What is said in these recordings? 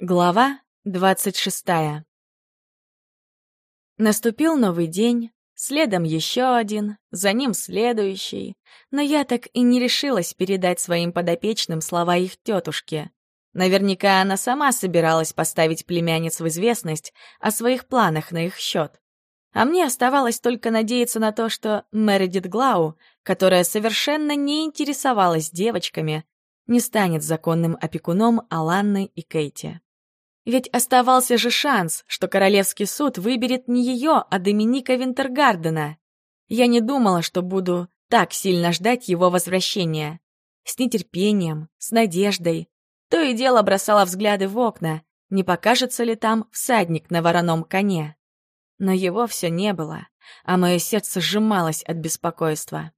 Глава двадцать шестая Наступил новый день, следом еще один, за ним следующий, но я так и не решилась передать своим подопечным слова их тетушки. Наверняка она сама собиралась поставить племянниц в известность о своих планах на их счет. А мне оставалось только надеяться на то, что Мередит Глау, которая совершенно не интересовалась девочками, не станет законным опекуном Аланны и Кейти. Ведь оставался же шанс, что Королевский суд выберет не ее, а Доминика Винтергардена. Я не думала, что буду так сильно ждать его возвращения. С нетерпением, с надеждой. То и дело бросала взгляды в окна, не покажется ли там всадник на вороном коне. Но его все не было, а мое сердце сжималось от беспокойства.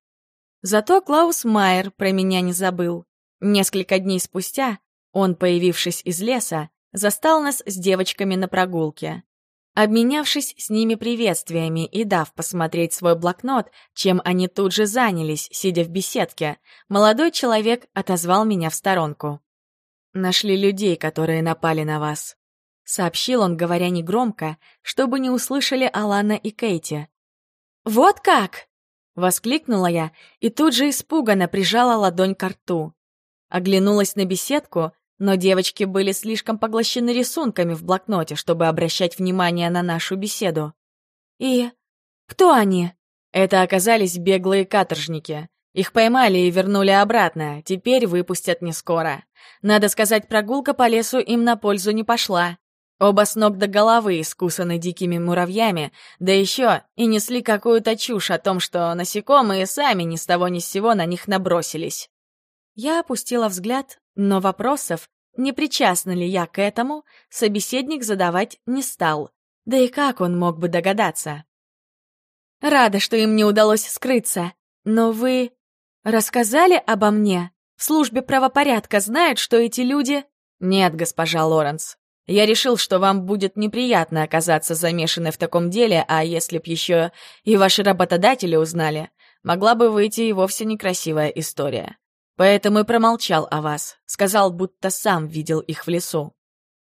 Зато Клаус Майер про меня не забыл. Несколько дней спустя он, появившись из леса, застал нас с девочками на прогулке. Обменявшись с ними приветствиями и дав посмотреть свой блокнот, чем они тут же занялись, сидя в беседке, молодой человек отозвал меня в сторонку. «Нашли людей, которые напали на вас», — сообщил он, говоря негромко, чтобы не услышали Алана и Кейти. «Вот как!» — воскликнула я и тут же испуганно прижала ладонь к рту. Оглянулась на беседку, но девочки были слишком поглощены рисунками в блокноте, чтобы обращать внимание на нашу беседу. «И кто они?» Это оказались беглые каторжники. Их поймали и вернули обратно, теперь выпустят не скоро. Надо сказать, прогулка по лесу им на пользу не пошла. Оба с ног до головы искусаны дикими муравьями, да еще и несли какую-то чушь о том, что насекомые сами ни с того ни с сего на них набросились. Я опустила взгляд, но вопросов, не причастна ли я к этому, собеседник задавать не стал. Да и как он мог бы догадаться? Рада, что им не удалось скрыться. Но вы рассказали обо мне? В службе правопорядка знают, что эти люди... Нет, госпожа Лоренс. Я решил, что вам будет неприятно оказаться замешанной в таком деле, а если б еще и ваши работодатели узнали, могла бы выйти и вовсе некрасивая история. Поэтому и промолчал о вас. Сказал, будто сам видел их в лесу.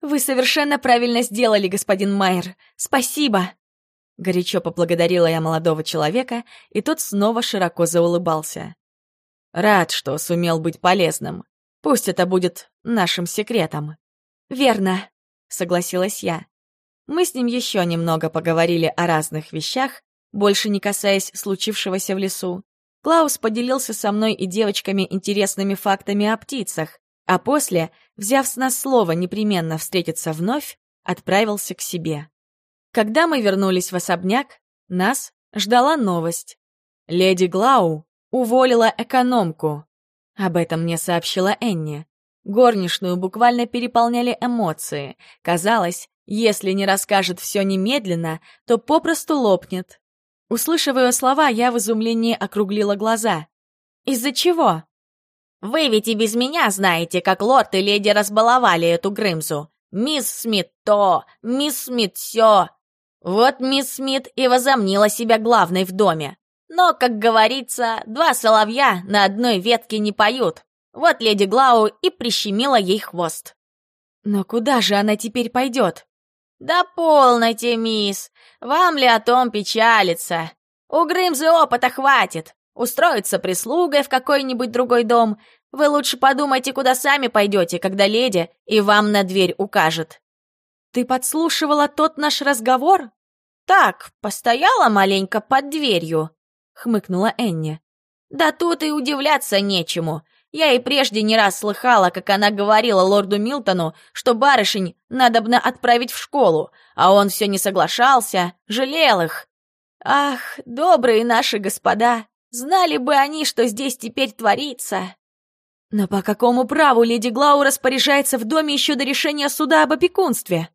«Вы совершенно правильно сделали, господин Майер. Спасибо!» Горячо поблагодарила я молодого человека, и тот снова широко заулыбался. «Рад, что сумел быть полезным. Пусть это будет нашим секретом». «Верно», — согласилась я. Мы с ним еще немного поговорили о разных вещах, больше не касаясь случившегося в лесу. Клаус поделился со мной и девочками интересными фактами о птицах, а после, взяв с нас слово непременно встретиться вновь, отправился к себе. Когда мы вернулись в особняк, нас ждала новость. Леди Глау уволила экономку. Об этом мне сообщила Энни. Горничную буквально переполняли эмоции. Казалось, если не расскажет все немедленно, то попросту лопнет. Услышав ее слова, я в изумлении округлила глаза. «Из-за чего?» «Вы ведь и без меня знаете, как лорд и леди разбаловали эту Грымзу. Мисс Смит то, мисс Смит все. Вот мисс Смит и возомнила себя главной в доме. Но, как говорится, два соловья на одной ветке не поют. Вот леди Глау и прищемила ей хвост. Но куда же она теперь пойдет? «Да полноте, мисс! Вам ли о том печалиться? У Грымзы опыта хватит. Устроиться прислугой в какой-нибудь другой дом. Вы лучше подумайте, куда сами пойдете, когда леди и вам на дверь укажет». «Ты подслушивала тот наш разговор?» «Так, постояла маленько под дверью», — хмыкнула Энни. «Да тут и удивляться нечему. Я и прежде не раз слыхала, как она говорила лорду Милтону, что барышень надобно отправить в школу, а он все не соглашался, жалел их. Ах, добрые наши господа, знали бы они, что здесь теперь творится. Но по какому праву леди Глау распоряжается в доме еще до решения суда об опекунстве?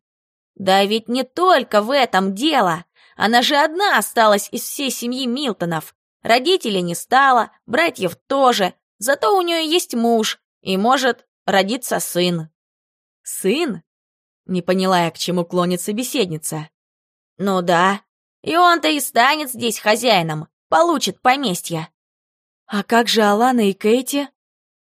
Да ведь не только в этом дело. Она же одна осталась из всей семьи Милтонов. Родителей не стало, братьев тоже, Зато у нее есть муж, и может родиться сын». «Сын?» — не поняла я, к чему клонит собеседница. «Ну да, и он-то и станет здесь хозяином, получит поместье». «А как же Алана и Кейти?»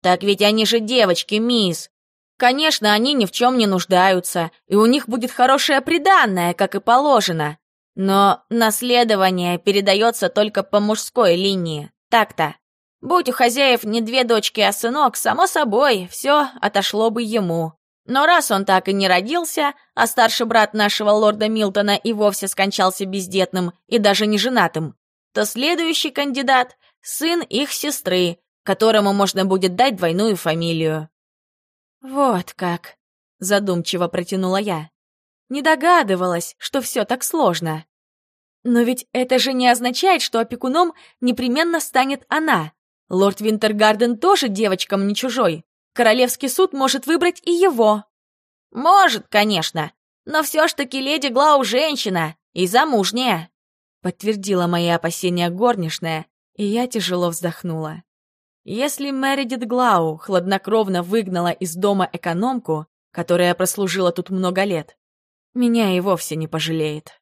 «Так ведь они же девочки, мисс. Конечно, они ни в чем не нуждаются, и у них будет хорошее приданное, как и положено. Но наследование передается только по мужской линии. Так-то. Будь у хозяев не две дочки, а сынок, само собой, все отошло бы ему. Но раз он так и не родился, а старший брат нашего лорда Милтона и вовсе скончался бездетным и даже не женатым, то следующий кандидат — сын их сестры, которому можно будет дать двойную фамилию. «Вот как», — задумчиво протянула я. Не догадывалась, что все так сложно. Но ведь это же не означает, что опекуном непременно станет она. Лорд Винтергарден тоже девочкам не чужой. Королевский суд может выбрать и его. Может, конечно. Но все ж таки леди Глау женщина и замужняя. Подтвердила мои опасения горничная, и я тяжело вздохнула. Если Мередит Глау хладнокровно выгнала из дома экономку, которая прослужила тут много лет, меня и вовсе не пожалеет.